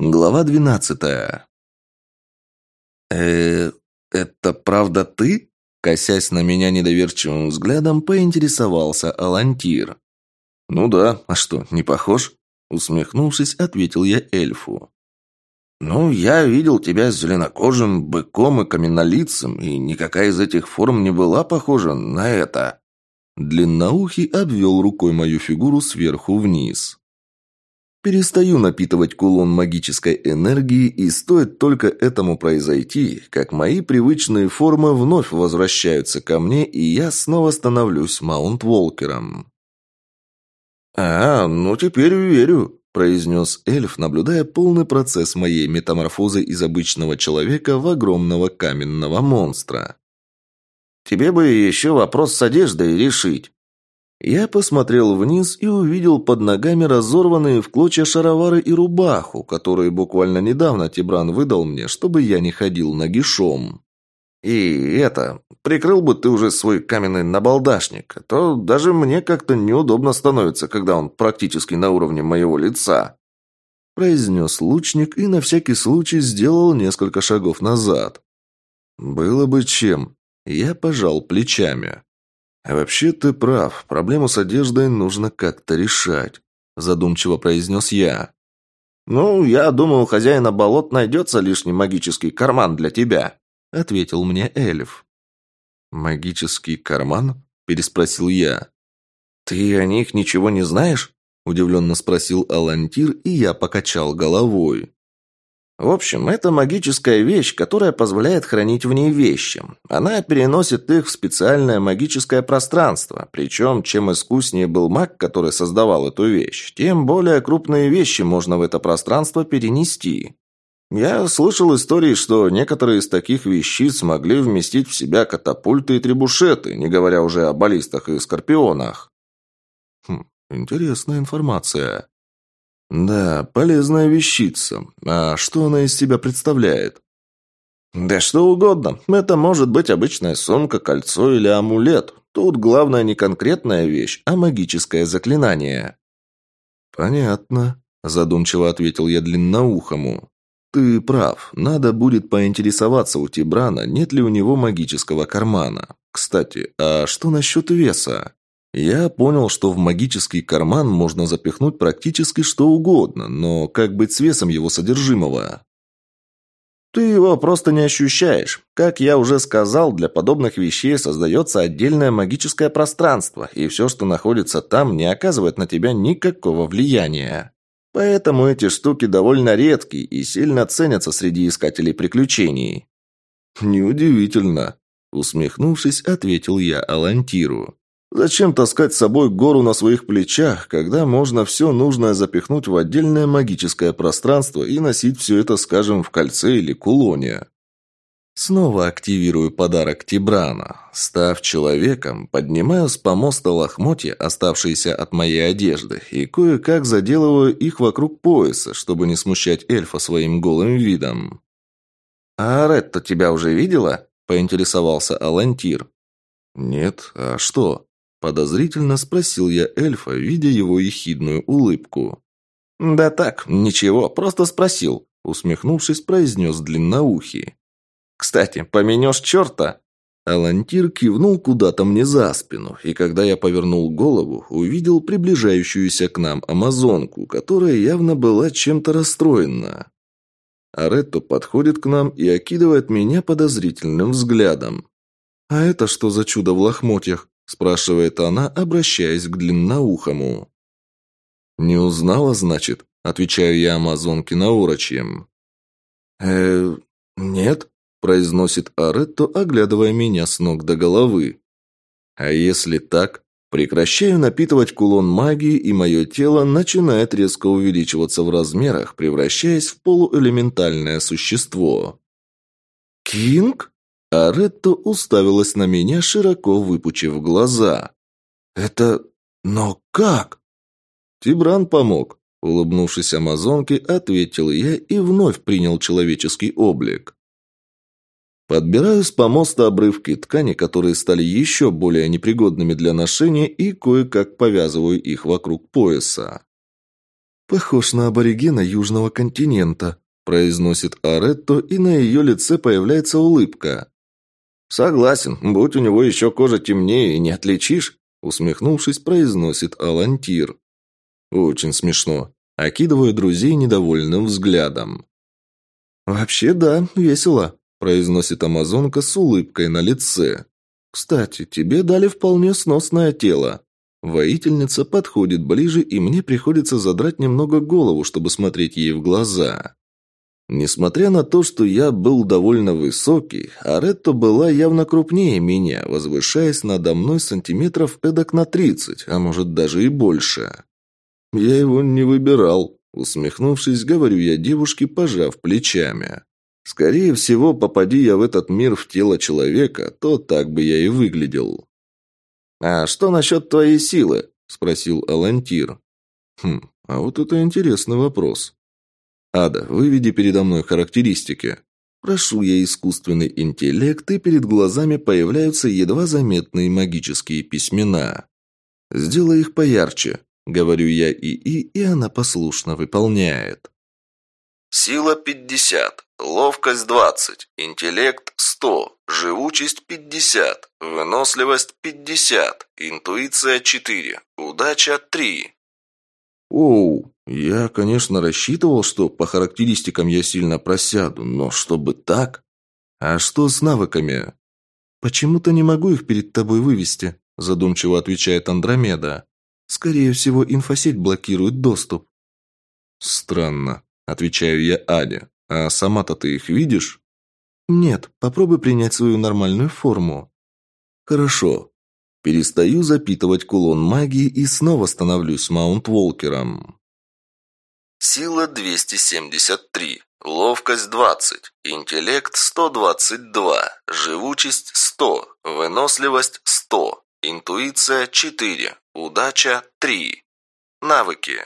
Глава двенадцатая. э это правда ты?» Косясь на меня недоверчивым взглядом, поинтересовался Алантир. «Ну да, а что, не похож?» Усмехнувшись, ответил я эльфу. «Ну, я видел тебя с зеленокожим, быком и каменнолицем, и никакая из этих форм не была похожа на это». Длинноухий обвел рукой мою фигуру сверху вниз. Перестаю напитывать кулон магической энергии, и стоит только этому произойти, как мои привычные формы вновь возвращаются ко мне, и я снова становлюсь Маунт-Волкером. «А, ну теперь верю», произнес эльф, наблюдая полный процесс моей метаморфозы из обычного человека в огромного каменного монстра. «Тебе бы еще вопрос с одеждой решить». Я посмотрел вниз и увидел под ногами разорванные в клочья шаровары и рубаху, которые буквально недавно Тибран выдал мне, чтобы я не ходил нагишом. И это, прикрыл бы ты уже свой каменный набалдашник, а то даже мне как-то неудобно становится, когда он практически на уровне моего лица. Произнес лучник и на всякий случай сделал несколько шагов назад. Было бы чем. Я пожал плечами. А вообще ты прав, проблему с одеждой нужно как-то решать, задумчиво произнес я. Ну, я думаю, у хозяина болот найдется лишний магический карман для тебя. — ответил мне эльф. «Магический карман?» – переспросил я. «Ты о них ничего не знаешь?» – удивленно спросил Алантир, и я покачал головой. В общем, это магическая вещь, которая позволяет хранить в ней вещи. Она переносит их в специальное магическое пространство. Причем, чем искуснее был маг, который создавал эту вещь, тем более крупные вещи можно в это пространство перенести. Я слышал истории, что некоторые из таких вещиц смогли вместить в себя катапульты и требушеты, не говоря уже о баллистах и скорпионах. Хм, интересная информация. Да, полезная вещица. А что она из себя представляет? Да что угодно. Это может быть обычная сумка, кольцо или амулет. Тут главное не конкретная вещь, а магическое заклинание. Понятно, задумчиво ответил я длинноухому. «Ты прав. Надо будет поинтересоваться у Тибрана, нет ли у него магического кармана. Кстати, а что насчет веса?» Я понял, что в магический карман можно запихнуть практически что угодно, но как быть с весом его содержимого? Ты его просто не ощущаешь. Как я уже сказал, для подобных вещей создается отдельное магическое пространство, и все, что находится там, не оказывает на тебя никакого влияния. Поэтому эти штуки довольно редкие и сильно ценятся среди искателей приключений. Неудивительно, усмехнувшись, ответил я Алантиру. Зачем таскать с собой гору на своих плечах, когда можно все нужное запихнуть в отдельное магическое пространство и носить все это, скажем, в кольце или кулоне? Снова активирую подарок Тибрана. Став человеком, поднимаю с помоста лохмотья, оставшиеся от моей одежды, и кое-как заделываю их вокруг пояса, чтобы не смущать эльфа своим голым видом. «А Ретта тебя уже видела?» – поинтересовался Алантир. «Нет, а что?» – подозрительно спросил я эльфа, видя его ехидную улыбку. «Да так, ничего, просто спросил», – усмехнувшись, произнес длинноухий. Кстати, поменешь черта?» Алантир кивнул куда-то мне за спину, и когда я повернул голову, увидел приближающуюся к нам амазонку, которая явно была чем-то расстроена. Аретто подходит к нам и окидывает меня подозрительным взглядом. «А это что за чудо в лохмотьях?» – спрашивает она, обращаясь к длинноухому. «Не узнала, значит?» – отвечаю я амазонке на урочьем. «Э, нет», произносит Аретто, оглядывая меня с ног до головы. А если так, прекращаю напитывать кулон магии, и мое тело начинает резко увеличиваться в размерах, превращаясь в полуэлементальное существо. «Кинг?» Аретто уставилась на меня, широко выпучив глаза. «Это... но как?» Тибран помог. Улыбнувшись амазонке, ответил я и вновь принял человеческий облик. Подбираю с помоста обрывки ткани, которые стали еще более непригодными для ношения, и кое-как повязываю их вокруг пояса. «Похож на аборигена Южного континента», – произносит Аретто, и на ее лице появляется улыбка. «Согласен, будь у него еще кожа темнее, не отличишь», – усмехнувшись, произносит Алантир. «Очень смешно», – окидываю друзей недовольным взглядом. «Вообще да, весело», – произносит амазонка с улыбкой на лице. «Кстати, тебе дали вполне сносное тело». Воительница подходит ближе, и мне приходится задрать немного голову, чтобы смотреть ей в глаза. Несмотря на то, что я был довольно высокий, Аретто была явно крупнее меня, возвышаясь надо мной сантиметров эдак на тридцать, а может даже и больше. Я его не выбирал. Усмехнувшись, говорю я девушке, пожав плечами. Скорее всего, попади я в этот мир в тело человека, то так бы я и выглядел. «А что насчет твоей силы?» – спросил Алантир. «Хм, а вот это интересный вопрос. Ада, выведи передо мной характеристики. Прошу я искусственный интеллект, и перед глазами появляются едва заметные магические письмена. Сделай их поярче, говорю я ИИ, и она послушно выполняет. Сила 50, ловкость 20, интеллект 100, живучесть 50, выносливость 50, интуиция 4, удача 3. Оу, я, конечно, рассчитывал, что по характеристикам я сильно просяду, но чтобы так? А что с навыками? Почему-то не могу их перед тобой вывести, задумчиво отвечает Андромеда. Скорее всего, инфосеть блокирует доступ. Странно, отвечаю я Аде. А сама-то ты их видишь? Нет, попробуй принять свою нормальную форму. Хорошо. Перестаю запитывать кулон магии и снова становлюсь Маунт-Волкером. Сила 273, ловкость 20, интеллект 122, живучесть 100, выносливость 100, интуиция 4, удача 3. Навыки.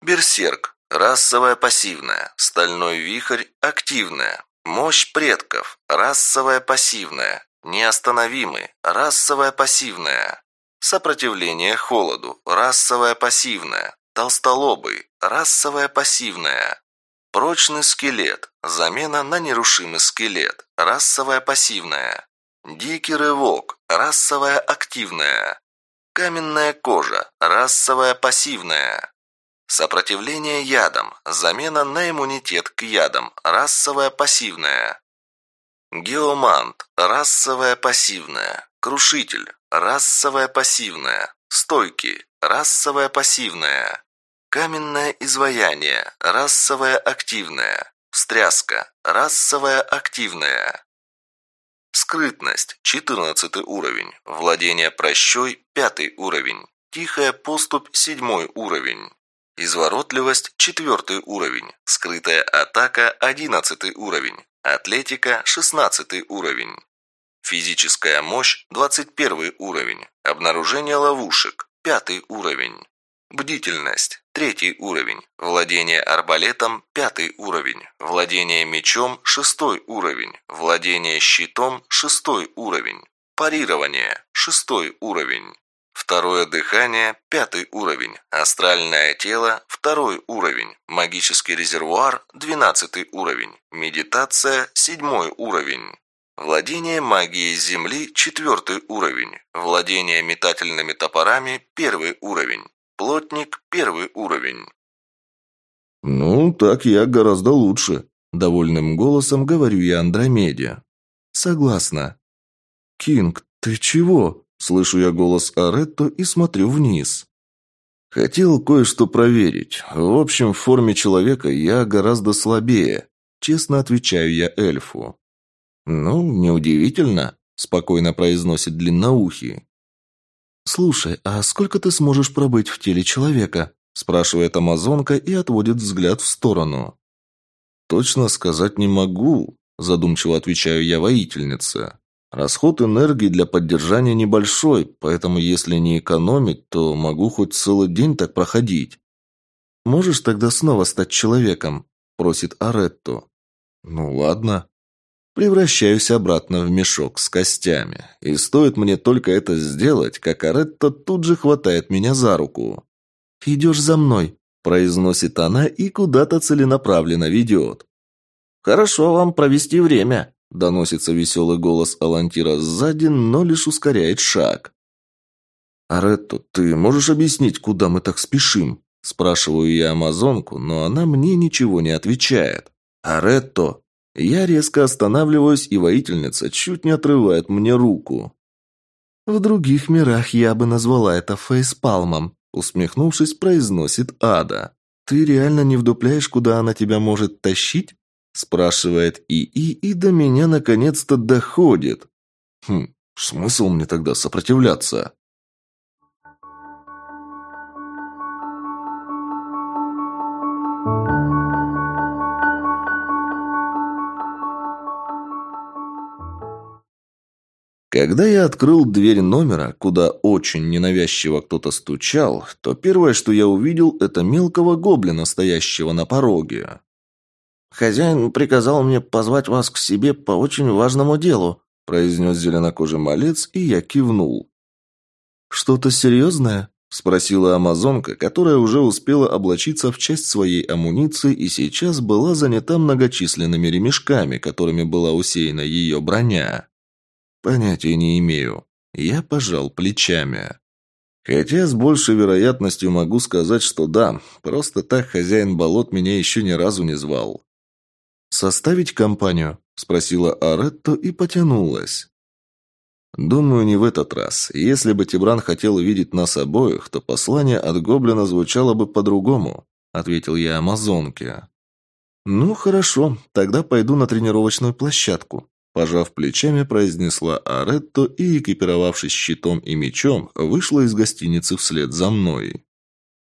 Берсерк, расовая пассивная, стальной вихрь активная, мощь предков, расовая пассивная, неостановимый, расовая пассивная. Сопротивление холоду, расовая пассивная, Толстолобый. Расовая пассивная. Прочный скелет. Замена на нерушимый скелет. Расовая пассивная. Дикий рывок. Расовая активная. Каменная кожа. Расовая пассивная. Сопротивление ядам. Замена на иммунитет к ядам. Расовая пассивная. Геомант. Расовая пассивная. Крушитель. Расовая пассивная. Стойкий. Расовая пассивная. Каменное изваяние. Расовая активная. Встряска. Расовая активная. Скрытность. 14 уровень. Владение прощой. 5 уровень. Тихая поступь. 7 уровень. Изворотливость. 4 уровень. Скрытая атака. 11 уровень. Атлетика. 16 уровень. Физическая мощь. 21 уровень. Обнаружение ловушек. Пятый уровень. Бдительность. Третий уровень. Владение арбалетом. Пятый уровень. Владение мечом. Шестой уровень. Владение щитом. Шестой уровень. Парирование. Шестой уровень. Второе дыхание. Пятый уровень. Астральное тело. Второй уровень. Магический резервуар. Двенадцатый уровень. Медитация. Седьмой уровень. Владение магией Земли – четвертый уровень. Владение метательными топорами – первый уровень. Плотник – первый уровень. «Ну, так я гораздо лучше», – довольным голосом говорю я Андромеде. «Согласна». «Кинг, ты чего?» – слышу я голос Аретто и смотрю вниз. «Хотел кое-что проверить. В общем, в форме человека я гораздо слабее», – честно отвечаю я эльфу. «Ну, неудивительно», – спокойно произносит длинноухий. «Слушай, а сколько ты сможешь пробыть в теле человека?» – спрашивает амазонка и отводит взгляд в сторону. «Точно сказать не могу», – задумчиво отвечаю я воительнице. «Расход энергии для поддержания небольшой, поэтому если не экономить, то могу хоть целый день так проходить». «Можешь тогда снова стать человеком?» – просит Аретто. «Ну ладно», Превращаюсь обратно в мешок с костями. И стоит мне только это сделать, как Аретто тут же хватает меня за руку. «Идешь за мной», произносит она и куда-то целенаправленно ведет. «Хорошо вам провести время», – доносится веселый голос Алантира сзади, но лишь ускоряет шаг. «Аретто, ты можешь объяснить, куда мы так спешим?» Спрашиваю я амазонку, но она мне ничего не отвечает. «Аретто!» Я резко останавливаюсь, и воительница чуть не отрывает мне руку. «В других мирах я бы назвала это фейспалмом», усмехнувшись, произносит Ада. «Ты реально не вдупляешь, куда она тебя может тащить?» Спрашивает ИИ, и до меня наконец-то доходит. Хм, смысл мне тогда сопротивляться? Когда я открыл дверь номера, куда очень ненавязчиво кто-то стучал, то первое, что я увидел, это мелкого гоблина, стоящего на пороге. «Хозяин приказал мне позвать вас к себе по очень важному делу», произнес зеленокожий малец, и я кивнул. «Что-то серьезное?» – спросила амазонка, которая уже успела облачиться в часть своей амуниции и сейчас была занята многочисленными ремешками, которыми была усеяна ее броня. Понятия не имею. Я пожал плечами. Хотя с большей вероятностью могу сказать, что да, просто так хозяин болот меня еще ни разу не звал. «Составить компанию?» – спросила Аретто и потянулась. «Думаю, не в этот раз. Если бы Тибран хотел увидеть нас обоих, то послание от Гоблина звучало бы по-другому», – ответил я Амазонке. «Ну, хорошо, тогда пойду на тренировочную площадку», Пожав плечами, произнесла Аретто и, экипировавшись щитом и мечом, вышла из гостиницы вслед за мной.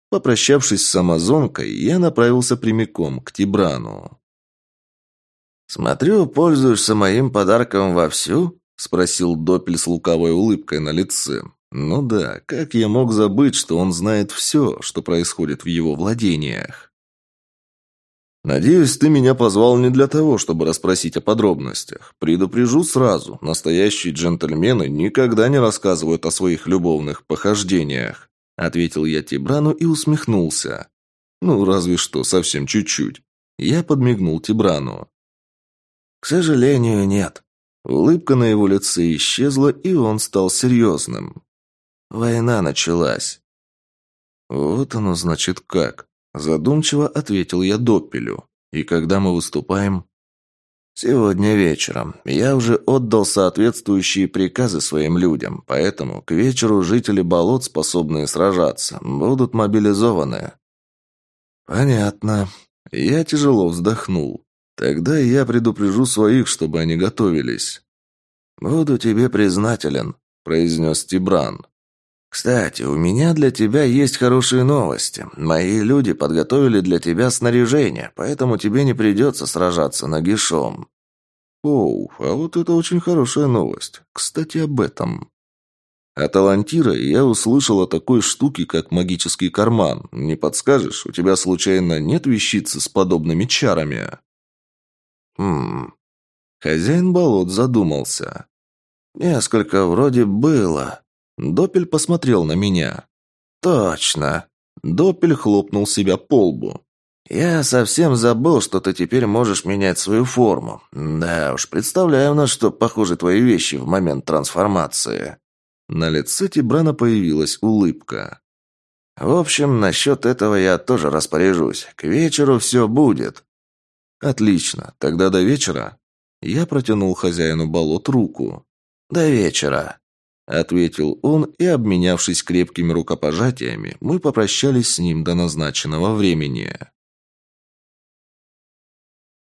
Попрощавшись с амазонкой, я направился прямиком к Тибрану. «Смотрю, пользуешься моим подарком вовсю?» – спросил Допель с лукавой улыбкой на лице. «Ну да, как я мог забыть, что он знает все, что происходит в его владениях?» «Надеюсь, ты меня позвал не для того, чтобы расспросить о подробностях. Предупрежу сразу, настоящие джентльмены никогда не рассказывают о своих любовных похождениях», ответил я Тибрану и усмехнулся. «Ну, разве что, совсем чуть-чуть». Я подмигнул Тибрану. «К сожалению, нет». Улыбка на его лице исчезла, и он стал серьезным. «Война началась». «Вот оно, значит, как». Задумчиво ответил я Доппелю. «И когда мы выступаем?» «Сегодня вечером. Я уже отдал соответствующие приказы своим людям, поэтому к вечеру жители болот, способные сражаться, будут мобилизованы». «Понятно». Я тяжело вздохнул. «Тогда я предупрежу своих, чтобы они готовились». «Буду тебе признателен», – произнес Тибран. «Кстати, у меня для тебя есть хорошие новости. Мои люди подготовили для тебя снаряжение, поэтому тебе не придется сражаться нагишом». «Оу, а вот это очень хорошая новость. Кстати, об этом». От Алантира я услышал о такой штуке, как магический карман. Не подскажешь, у тебя случайно нет вещицы с подобными чарами? Хм. Хозяин болот задумался. Несколько вроде было. Допель посмотрел на меня. «Точно!» Допель хлопнул себя по лбу. «Я совсем забыл, что ты теперь можешь менять свою форму. Да уж, представляю, на что похожи твои вещи в момент трансформации». На лице Тибрана появилась улыбка. «В общем, насчет этого я тоже распоряжусь. К вечеру все будет». «Отлично. Тогда до вечера». Я протянул хозяину болот руку. «До вечера». Ответил он, и, обменявшись крепкими рукопожатиями, мы попрощались с ним до назначенного времени.